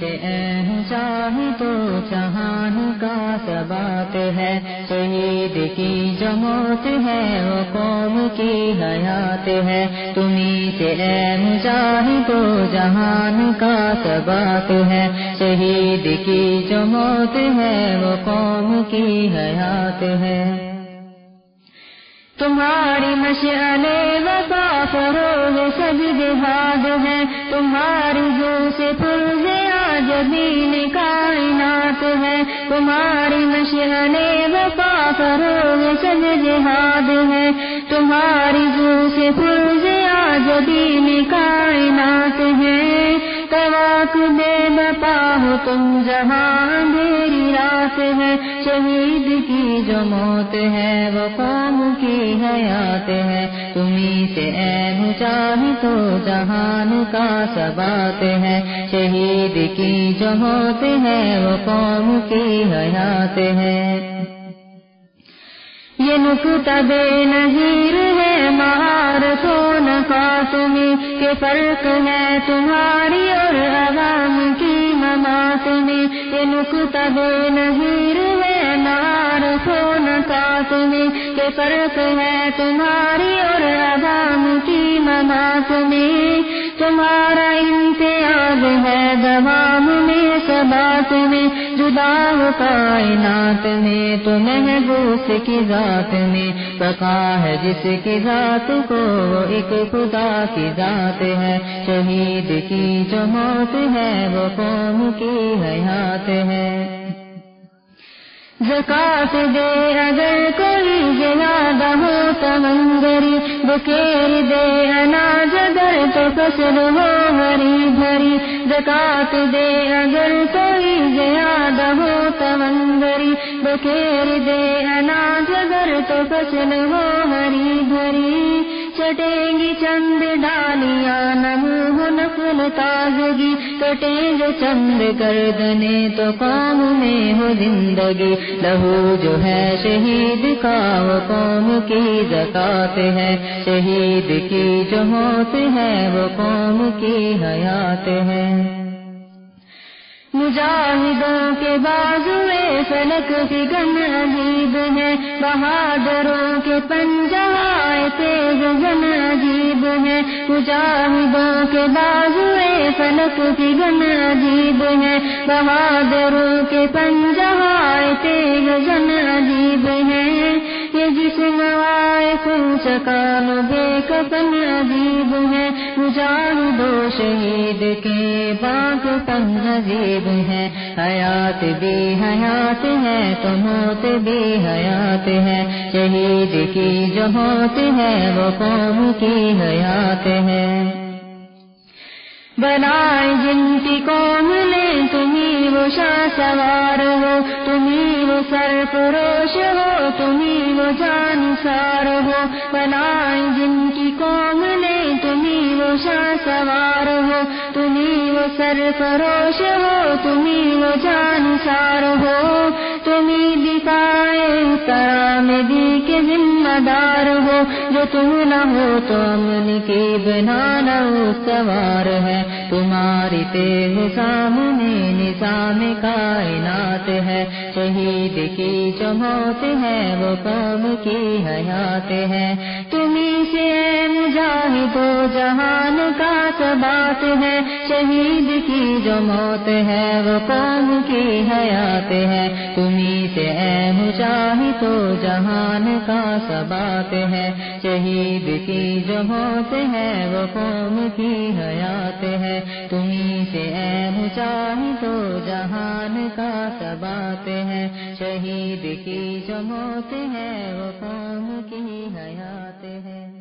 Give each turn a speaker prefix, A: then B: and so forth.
A: سے اہم چاہے تو جہان کا سبات ہے۔ شہید کی جو موت ہے، وہ قوم کی حیات ہے۔ تمہیں سے اہم چاہے تو جہان کا سبات ہے۔ شہید کی جو موت ہے، وہ قوم کی حیات ہے۔ تمہاری مشعلے وفا فروغ سب جہاد ہے۔ تمہاری جو سے پھر آج دین کائنات ہے۔ تمہاری مشعلے وفا فروغ سب جہاد ہے۔ تمہاری جو سے پھر تواک بے بپا ہو، تم جہاں میری رات ہے۔ شہید کی جو موت ہے، وہ قوم کی حیات ہے۔ تمہیں سے اے چاہی تو جہان کا سبات ہے۔ شہید کی جو موت ہے، وہ قوم کی حیات ہے۔ یہ نقطہ بے نظیر ہے مہار سون کا تمہیں، کہ فرق ہے تمہاری ممات میں یہ نقطہ بے نظیر ہے مہار سون کا تمہیں کہ فرق ہے تمہاری اور عوام کی ممات میں۔ تمہارا امتیاز ہے دوام میں سبات میں۔ جدا ہو کائنات میں تو محبوس کی ذات میں۔ پکا ہے جس کی ذات کو ایک خدا کی ذات ہے۔ شہید کی جو موت ہے، وہ قوم کی حیات ہے۔ زکات دے اگر کوئی زیادہ ہو تمنگری بکیر دے اناج اگر تو فصل ہو ہری بھری۔ زکات دے اگر کوئی زیادہ ہو تمنگری بکیر دے اناج اگر تو فصل ہو ہری بھری۔ چٹیں گی چند ڈالیاں نمو نفل تازگی کٹیں جو چند گردنے تو قوم میں ہو زندگی۔ لہو جو ہے شہید کا وہ قوم کی زکات ہے۔ شہید کی جو موت ہے وہ قوم کی حیات ہے۔ مجاہدوں کے بازوے فلک کی گن عجیب ہے۔ بہادروں کے پنجائے تیز گن عجیب ہے مجاہدوں کے بازوے فلک کی گن عجیب ہے بہادروں کے پنجہائے تیز گن عجیب ہے جسم آئے خون چکان بے کپن عجیب ہے۔ مجاہدو شہید کے باغ پن عجیب ہے۔ حیات بھی حیات ہے، تو موت بھی حیات ہے۔ شہید کی جو موت ہے، وہ قوم کی حیات ہے۔ بنائے جن کی قوم لے سوار ہو، تمہیں وہ سر فروش ہو، تمہیں وہ جان سار ہو۔ بنائے جن کی قوم لے تمہیں وہ شاہ سوار ہو، تمہیں وہ سر فروش ہو، تمہیں وہ جان سار ہو۔ تمہیں دکھائے کرام دی کے ذمہ دار ہو، جو تم نہ ہو تو امن کی بنانا سوار ہے۔ تمہاری تیز سامنے نظام کائنات ہے۔ شہید کی جو موت ہے، وہ قوم کی حیات ہے۔ تمہیں سے مجاہد و جہان کا سبات ہے، شہید کی جو موت ہے، وہ قوم کی حیات ہے۔ تمہیں سے اے مجاہد و جہان کا سبات ہے۔ شہید کی جو موت ہے، وہ قوم کی حیات ہے۔ تمہیں سے اے مجاہد و جہان کا سبات ہے۔ شہید کی جو موت ہے، وہ قوم کی حیات ہے۔